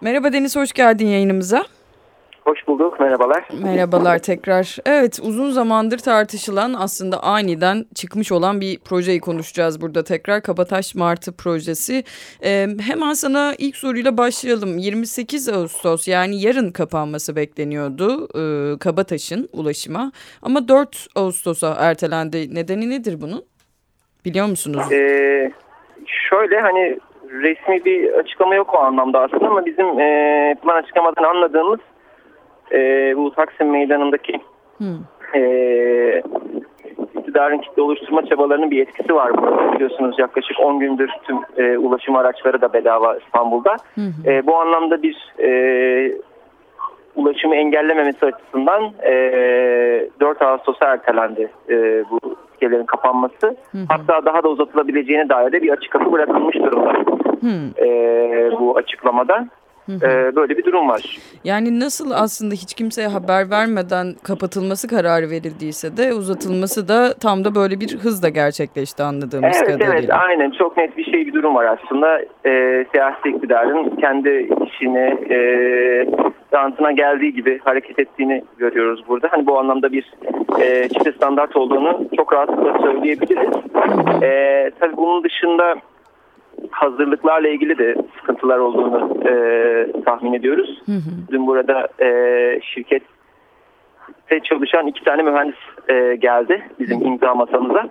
Merhaba Deniz, hoş geldin yayınımıza. Hoş bulduk, merhabalar. Merhabalar tekrar. Evet, uzun zamandır tartışılan aslında aniden çıkmış olan bir projeyi konuşacağız burada tekrar. Kabataş Martı projesi. Ee, hemen sana ilk soruyla başlayalım. 28 Ağustos yani yarın kapanması bekleniyordu e, Kabataş'ın ulaşıma. Ama 4 Ağustos'a ertelendi. Nedeni nedir bunun? Biliyor musunuz? Ee, şöyle hani resmi bir açıklama yok o anlamda aslında ama bizim e, plan açıklamadan anladığımız e, bu Taksim Meydanı'ndaki hmm. e, iktidarın kitle oluşturma çabalarının bir etkisi var burada. Biliyorsunuz yaklaşık 10 gündür tüm e, ulaşım araçları da bedava İstanbul'da. Hmm. E, bu anlamda bir e, ulaşımı engellememesi açısından e, 4 Ağustos'a ertelendi e, bu iskelelerin kapanması. Hı hı. Hatta daha da uzatılabileceğine dair de bir açık kapı bırakılmış durumda E, bu açıklamada. Hı hı. Ee, böyle bir durum var. Yani nasıl aslında hiç kimseye haber vermeden kapatılması kararı verildiyse de uzatılması da tam da böyle bir hızla gerçekleşti anladığımız evet, kadarıyla. Evet aynen çok net bir şey bir durum var aslında. Ee, siyasi iktidarın kendi işini e, rantına geldiği gibi hareket ettiğini görüyoruz burada. Hani bu anlamda bir e, çifte standart olduğunu çok rahatlıkla söyleyebiliriz. Hı hı. E, tabii bunun dışında hazırlıklarla ilgili de sıkıntılar olduğunu e, tahmin ediyoruz. Hı hı. Dün burada e, şirkette çalışan iki tane mühendis e, geldi bizim imza masamıza.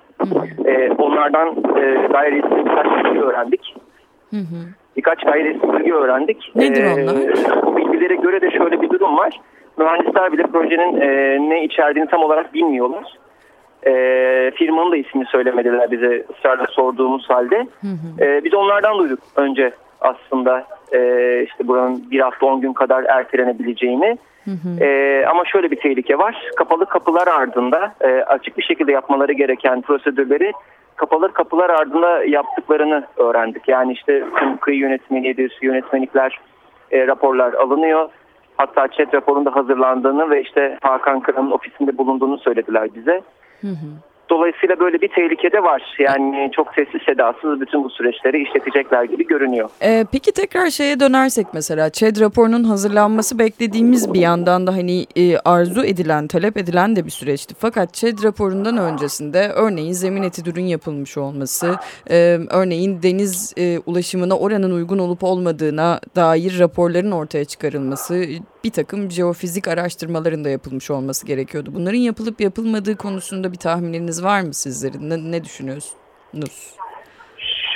E, onlardan e, gayri resmi birkaç bilgi öğrendik. Hı hı. Birkaç gayri resmi bilgi öğrendik. Nedir e, onlar? Bu bilgilere göre de şöyle bir durum var. Mühendisler bile projenin e, ne içerdiğini tam olarak bilmiyorlar. E, firmanın da ismini söylemediler bize ısrarla sorduğumuz halde. Hı hı. E, biz onlardan duyduk önce aslında e, işte buranın bir hafta on gün kadar ertelenebileceğini. Hı hı. E, ama şöyle bir tehlike var. Kapalı kapılar ardında e, açık bir şekilde yapmaları gereken prosedürleri kapalı kapılar ardında yaptıklarını öğrendik. Yani işte tüm kıyı yönetmeliğidir, yönetmelikler, e, raporlar alınıyor. Hatta chat raporunda hazırlandığını ve işte Hakan Kıran'ın ofisinde bulunduğunu söylediler bize. Hı hı. Dolayısıyla böyle bir tehlike de var. Yani çok sessiz sedasız bütün bu süreçleri işletecekler gibi görünüyor. Ee, peki tekrar şeye dönersek mesela ÇED raporunun hazırlanması beklediğimiz bir yandan da hani e, arzu edilen, talep edilen de bir süreçti. Fakat ÇED raporundan öncesinde örneğin zemin etüdünün yapılmış olması, e, örneğin deniz e, ulaşımına oranın uygun olup olmadığına dair raporların ortaya çıkarılması, bir takım jeofizik araştırmaların da yapılmış olması gerekiyordu. Bunların yapılıp yapılmadığı konusunda bir tahmininiz var mı sizlerin? Ne, ne düşünüyorsunuz?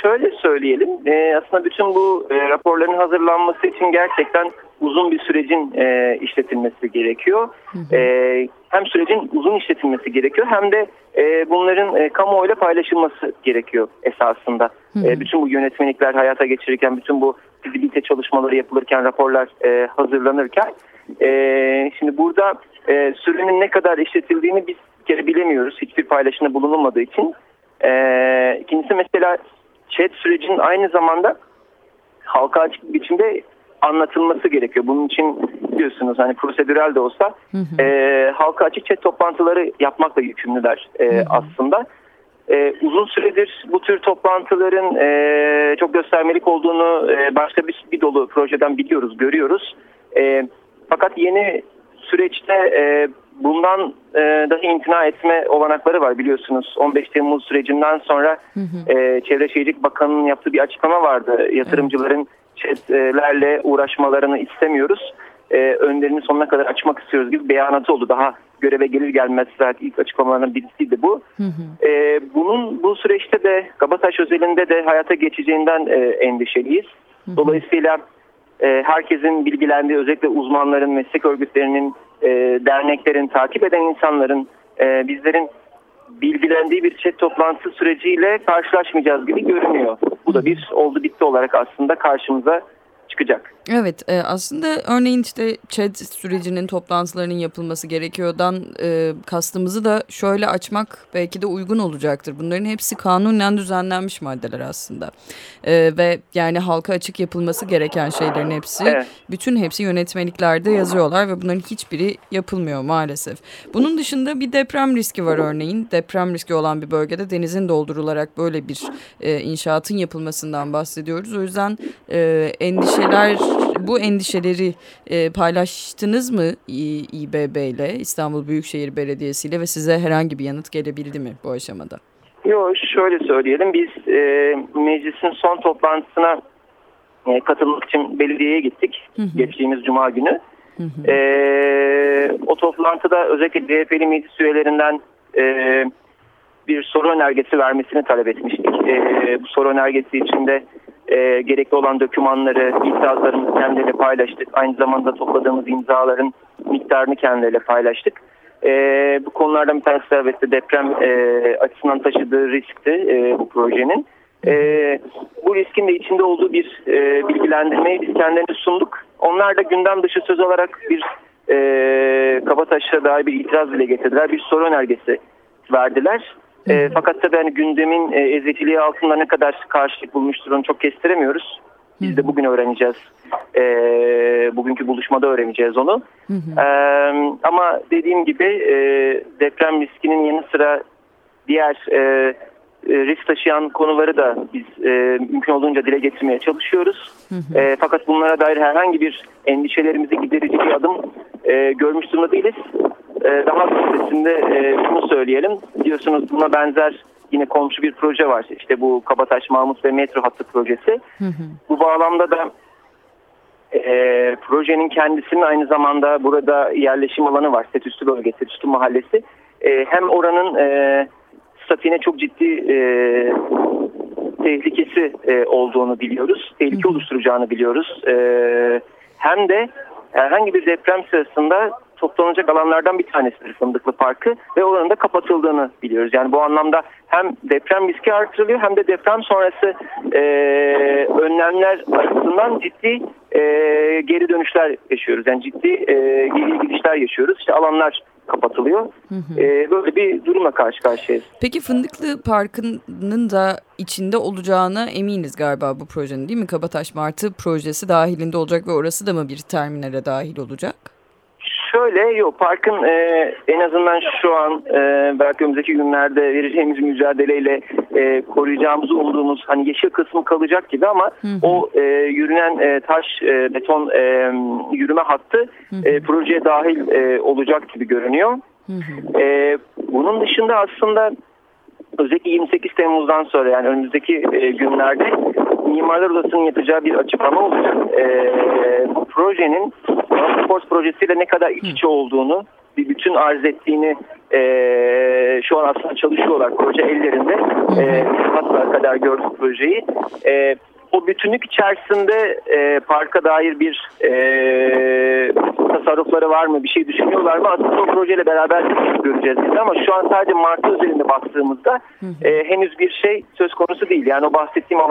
Şöyle söyleyelim, e, aslında bütün bu e, raporların hazırlanması için gerçekten uzun bir sürecin e, işletilmesi gerekiyor. Hı hı. E, hem sürecin uzun işletilmesi gerekiyor hem de e, bunların e, kamuoyuyla paylaşılması gerekiyor esasında. Hı hı. E, bütün bu yönetmelikler hayata geçirirken, bütün bu fizibilite çalışmaları yapılırken, raporlar e, hazırlanırken. E, şimdi burada e, sürenin ne kadar işletildiğini biz kere bilemiyoruz. Hiçbir paylaşımda bulunulmadığı için. E, ikincisi mesela chat sürecinin aynı zamanda halka açık bir biçimde anlatılması gerekiyor. Bunun için biliyorsunuz hani prosedürel de olsa hı hı. E, halka açık chat toplantıları yapmakla yükümlüler e, hı hı. aslında. E, uzun süredir bu tür toplantıların e, çok göstermelik olduğunu e, başka bir, bir dolu projeden biliyoruz, görüyoruz. E, fakat yeni süreçte e, bundan e, dahi imtina etme olanakları var biliyorsunuz. 15 Temmuz sürecinden sonra hı hı. E, Çevre Şehircilik Bakanı'nın yaptığı bir açıklama vardı. Yatırımcıların chatlerle uğraşmalarını istemiyoruz. E, önlerini sonuna kadar açmak istiyoruz gibi beyanatı oldu. Daha göreve gelir gelmez zaten ilk açıklamalarından birisiydi bu. Hı hı. E, bunun bu süreçte de Kabataş özelinde de hayata geçeceğinden e, endişeliyiz. Hı hı. Dolayısıyla e, herkesin bilgilendiği özellikle uzmanların, meslek örgütlerinin, e, derneklerin, takip eden insanların, e, bizlerin bilgilendiği bir chat toplantısı süreciyle karşılaşmayacağız gibi görünüyor. Bu da bir oldu bitti olarak aslında karşımıza çıkacak. Evet e, aslında örneğin işte ÇED sürecinin toplantılarının yapılması gerekiyordan e, kastımızı da şöyle açmak belki de uygun olacaktır. Bunların hepsi kanunen düzenlenmiş maddeler aslında. E, ve yani halka açık yapılması gereken şeylerin hepsi evet. bütün hepsi yönetmeliklerde yazıyorlar ve bunların hiçbiri yapılmıyor maalesef. Bunun dışında bir deprem riski var örneğin. Deprem riski olan bir bölgede denizin doldurularak böyle bir e, inşaatın yapılmasından bahsediyoruz. O yüzden e, endişe endişeler, bu endişeleri e, paylaştınız mı İBB ile, İstanbul Büyükşehir Belediyesi ile ve size herhangi bir yanıt gelebildi mi bu aşamada? Yok şöyle söyleyelim biz e, meclisin son toplantısına e, katılmak için belediyeye gittik hı hı. geçtiğimiz cuma günü. Hı hı. E, o toplantıda özellikle CHP'li meclis üyelerinden e, bir soru önergesi vermesini talep etmiştik. E, bu soru önergesi içinde e, gerekli olan dokümanları, itirazlarımızı kendileriyle paylaştık. Aynı zamanda topladığımız imzaların miktarını kendileriyle paylaştık. E, bu konulardan bir tanesi elbette deprem e, açısından taşıdığı riskti e, bu projenin. E, bu riskin de içinde olduğu bir e, bilgilendirmeyi biz kendilerine sunduk. Onlar da gündem dışı söz olarak bir e, Kabataş'a dair bir itiraz bile getirdiler. Bir soru önergesi verdiler. E, fakat tabii hani gündemin e, ezikliği altında ne kadar karşılık bulmuştur onu çok kestiremiyoruz. Biz de bugün öğreneceğiz. E, bugünkü buluşmada öğreneceğiz onu. Hı hı. E, ama dediğim gibi e, deprem riskinin yanı sıra diğer e, e, risk taşıyan konuları da biz e, mümkün olduğunca dile getirmeye çalışıyoruz. Hı hı. E, fakat bunlara dair herhangi bir endişelerimizi giderici bir adım e, görmüş durumda değiliz. E, daha ötesinde e, şunu söyleyelim. Diyorsunuz buna benzer yine komşu bir proje var. İşte bu Kabataş Mahmut ve metro hattı projesi. Hı hı. Bu bağlamda da e, projenin kendisinin aynı zamanda burada yerleşim alanı var. Setüstü bölgesi, Setüstü mahallesi. E, hem oranın e, statüne çok ciddi e, tehlikesi e, olduğunu biliyoruz. Tehlike oluşturacağını biliyoruz. E, hem de herhangi bir deprem sırasında toplanacak alanlardan bir tanesidir Fındıklı Parkı ve oranın da kapatıldığını biliyoruz. Yani bu anlamda hem deprem riski artırılıyor hem de deprem sonrası e, önlemler açısından ciddi e, geri dönüşler yaşıyoruz. Yani ciddi e, geri gidişler yaşıyoruz. İşte alanlar kapatılıyor. Hı hı. E, böyle bir durumla karşı karşıyayız. Peki Fındıklı Parkı'nın da içinde olacağına eminiz galiba bu projenin değil mi? Kabataş Martı projesi dahilinde olacak ve orası da mı bir terminale dahil olacak? Şöyle yok parkın e, en azından şu an e, belki önümüzdeki günlerde vereceğimiz mücadeleyle e, koruyacağımız umduğumuz hani yeşil kısmı kalacak gibi ama hı hı. o e, yürünen e, taş e, beton e, yürüme hattı hı hı. E, projeye dahil e, olacak gibi görünüyor. Hı hı. E, bunun dışında aslında özellikle 28 Temmuz'dan sonra yani önümüzdeki e, günlerde Mimarlar Odası'nın yapacağı bir açıklama olacak. E, bu projenin Sport projesiyle ne kadar iç içe olduğunu, bir bütün arz ettiğini e, şu an aslında çalışıyorlar proje ellerinde. E, hatta kadar gördük projeyi. E, o bütünlük içerisinde e, parka dair bir e, tasarrufları var mı, bir şey düşünüyorlar mı? Aslında o projeyle beraber göreceğiz biz ama şu an sadece Martı üzerinde baktığımızda e, henüz bir şey söz konusu değil. Yani o bahsettiğim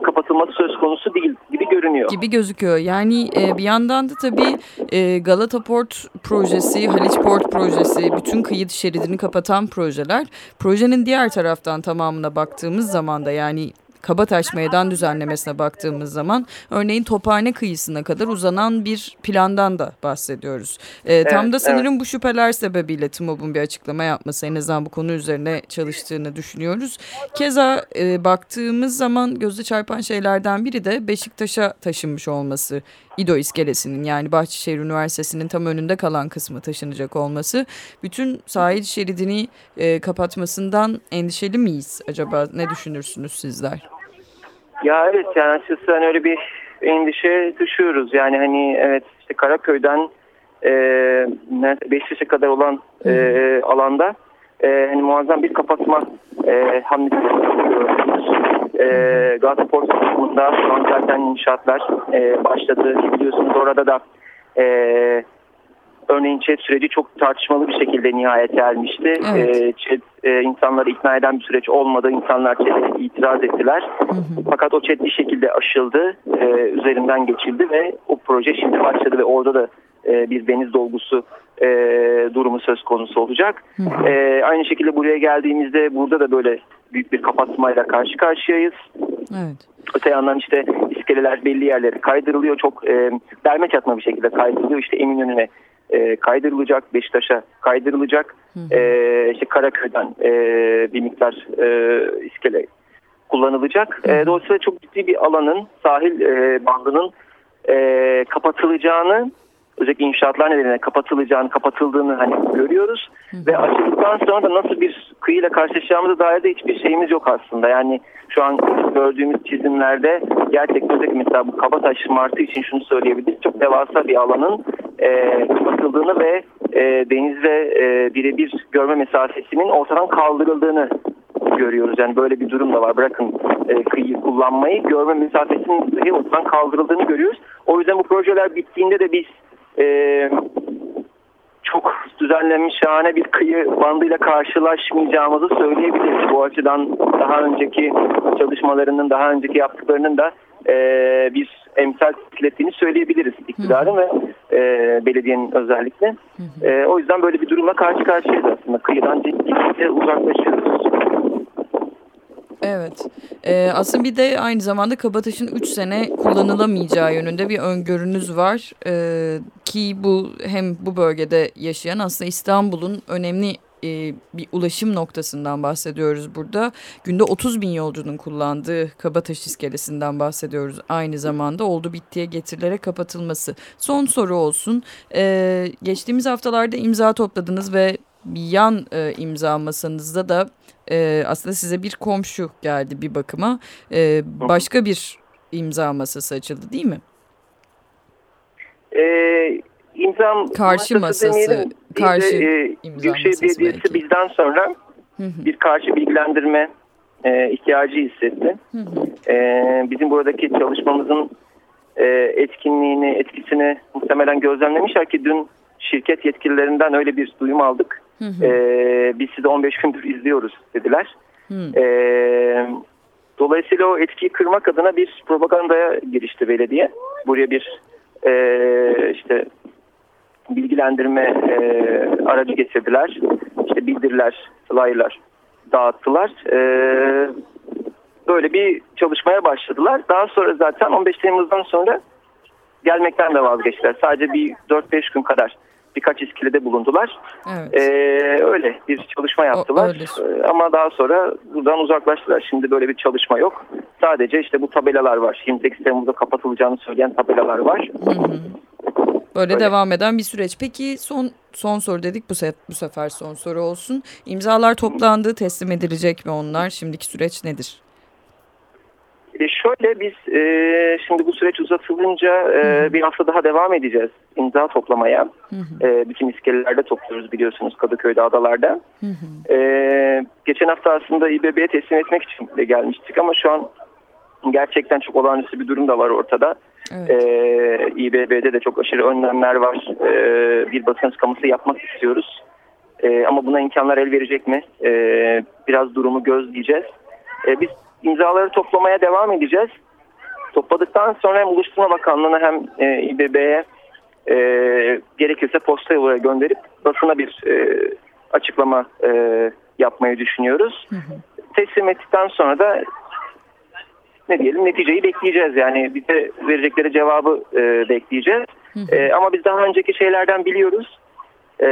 alan kapatılması söz konusu değil gibi görünüyor. Gibi gözüküyor. Yani e, bir yandan da tabii e, Galata Port projesi, Haliç Port projesi, bütün kıyı şeridini kapatan projeler. Projenin diğer taraftan tamamına baktığımız zaman da yani Kabataş Meydan düzenlemesine baktığımız zaman örneğin Tophane kıyısına kadar uzanan bir plandan da bahsediyoruz. E, evet, tam da sanırım evet. bu şüpheler sebebiyle TİMOB'un bir açıklama yapması en azından bu konu üzerine çalıştığını düşünüyoruz. Keza e, baktığımız zaman gözde çarpan şeylerden biri de Beşiktaş'a taşınmış olması. İdo iskelesinin yani Bahçeşehir Üniversitesi'nin tam önünde kalan kısmı taşınacak olması. Bütün sahil şeridini e, kapatmasından endişeli miyiz acaba? Ne düşünürsünüz sizler? Ya evet yani açıkçası hani öyle bir endişe düşüyoruz. Yani hani evet işte Karaköy'den e, Beşiktaş'a kadar olan e, alanda e, hani muazzam bir kapatma e, hamlesi görüyoruz. E, Galata Port kısmında şu an zaten inşaatlar e, başladı. Biliyorsunuz orada da e, örneğin ÇED süreci çok tartışmalı bir şekilde nihayet gelmişti. Evet. E, ÇED e, insanları ikna eden bir süreç olmadı. İnsanlar ÇED'e itiraz ettiler. Hı hı. Fakat o ÇED bir şekilde aşıldı, e, üzerinden geçildi ve o proje şimdi başladı ve orada da e, bir deniz dolgusu e, durumu söz konusu olacak. Hı hı. E, aynı şekilde buraya geldiğimizde burada da böyle büyük bir kapatmayla karşı karşıyayız. Evet. Öte yandan işte iskeleler belli yerlere kaydırılıyor. Çok e, derme çatma bir şekilde kaydırılıyor. İşte Eminönü'ne e, kaydırılacak, Beşiktaş'a kaydırılacak. Hı hı. E, işte Karaköy'den e, bir miktar e, iskele kullanılacak. E, dolayısıyla çok ciddi bir alanın sahil e, bandının e, kapatılacağını özellikle inşaatlar nedeniyle kapatılacağını, kapatıldığını hani görüyoruz. Hı. Ve açıldıktan sonra da nasıl bir kıyıyla karşılaşacağımıza dair de hiçbir şeyimiz yok aslında. Yani şu an gördüğümüz çizimlerde gerçekten özellikle mesela bu Kabataş Martı için şunu söyleyebiliriz. Çok devasa bir alanın e, kapatıldığını ve e, denizle e, birebir görme mesafesinin ortadan kaldırıldığını görüyoruz. Yani böyle bir durum da var. Bırakın e, kıyı kullanmayı görme mesafesinin ortadan kaldırıldığını görüyoruz. O yüzden bu projeler bittiğinde de biz e, çok düzenlenmiş şahane bir kıyı bandıyla karşılaşmayacağımızı söyleyebiliriz. Bu açıdan daha önceki çalışmalarının, daha önceki yaptıklarının da e, bir emsal ettiğini söyleyebiliriz iktidarın ve e, belediyenin özellikle. Hı hı. E, o yüzden böyle bir durumla karşı karşıyayız aslında. Kıyıdan ciddi uzaklaşıyoruz. Evet. Ee, aslında bir de aynı zamanda Kabataş'ın 3 sene kullanılamayacağı yönünde bir öngörünüz var. Ee, ki bu hem bu bölgede yaşayan aslında İstanbul'un önemli e, bir ulaşım noktasından bahsediyoruz burada. Günde 30 bin yolcunun kullandığı Kabataş iskelesinden bahsediyoruz. Aynı zamanda oldu bittiye getirilere kapatılması. Son soru olsun. Ee, geçtiğimiz haftalarda imza topladınız ve yan e, imza masanızda da e, aslında size bir komşu geldi bir bakıma. E, başka bir imza masası açıldı değil mi? E, imza karşı masası, karşı e, imza Büyükşehir masası Belediyesi belki. bizden sonra hı hı. bir karşı bilgilendirme e, ihtiyacı hissetti. Hı hı. E, bizim buradaki çalışmamızın e, etkinliğini, etkisini muhtemelen gözlemlemişler ki dün şirket yetkililerinden öyle bir duyum aldık. Hı hı. E, biz sizi 15 gündür izliyoruz dediler. Hı. E, dolayısıyla o etkiyi kırmak adına bir propagandaya girişti belediye. Buraya bir e, işte bilgilendirme e, aracı getirdiler. İşte bildiriler, flyer'lar dağıttılar. E, böyle bir çalışmaya başladılar. Daha sonra zaten 15 Temmuz'dan sonra gelmekten de vazgeçtiler. Sadece bir 4-5 gün kadar birkaç iskelede bulundular. Evet. Ee, öyle bir çalışma yaptılar. O, ee, ama daha sonra buradan uzaklaştılar. Şimdi böyle bir çalışma yok. Sadece işte bu tabelalar var. 28 Temmuz'da kapatılacağını söyleyen tabelalar var. Hı hı. Böyle Öyle. devam eden bir süreç. Peki son son soru dedik bu, se bu sefer son soru olsun. İmzalar toplandı, teslim edilecek mi onlar? Şimdiki süreç nedir? E şöyle biz e, şimdi bu süreç uzatılınca e, bir hafta daha devam edeceğiz imza toplamaya. Hı hı. E, bütün iskelelerde topluyoruz biliyorsunuz Kadıköy'de adalarda. Hı hı. E, geçen hafta aslında İBB'ye teslim etmek için de gelmiştik ama şu an gerçekten çok olağanüstü bir durum da var ortada. Evet. E, İBB'de de çok aşırı önlemler var. E, bir basın kamusu yapmak istiyoruz. E, ama buna imkanlar el verecek mi? E, biraz durumu gözleyeceğiz. E, biz imzaları toplamaya devam edeceğiz. Topladıktan sonra hem Ulaştırma Bakanlığı'na hem e, İBB'ye e, gerekirse posta yoluyla gönderip basına bir e, açıklama e, yapmayı düşünüyoruz. Hı hı. Teslim ettikten sonra da ne diyelim neticeyi bekleyeceğiz. Yani bize verecekleri cevabı e, bekleyeceğiz. Hı hı. E, ama biz daha önceki şeylerden biliyoruz. E,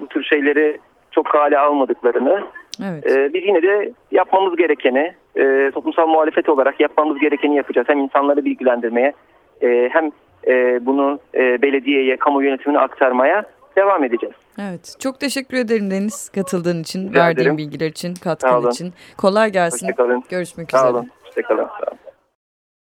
bu tür şeyleri çok hale almadıklarını. Evet. E, biz yine de yapmamız gerekeni, e, toplumsal muhalefet olarak yapmamız gerekeni yapacağız. Hem insanları bilgilendirmeye e, hem e, bunu e, belediyeye, kamu yönetimine aktarmaya devam edeceğiz. Evet. Çok teşekkür ederim Deniz katıldığın için, Rica verdiğin ederim. bilgiler için, katkın için. Kolay gelsin. Hoşçakalın. Görüşmek Sağ üzere. Olun. Hoşçakalın. Sağ olun.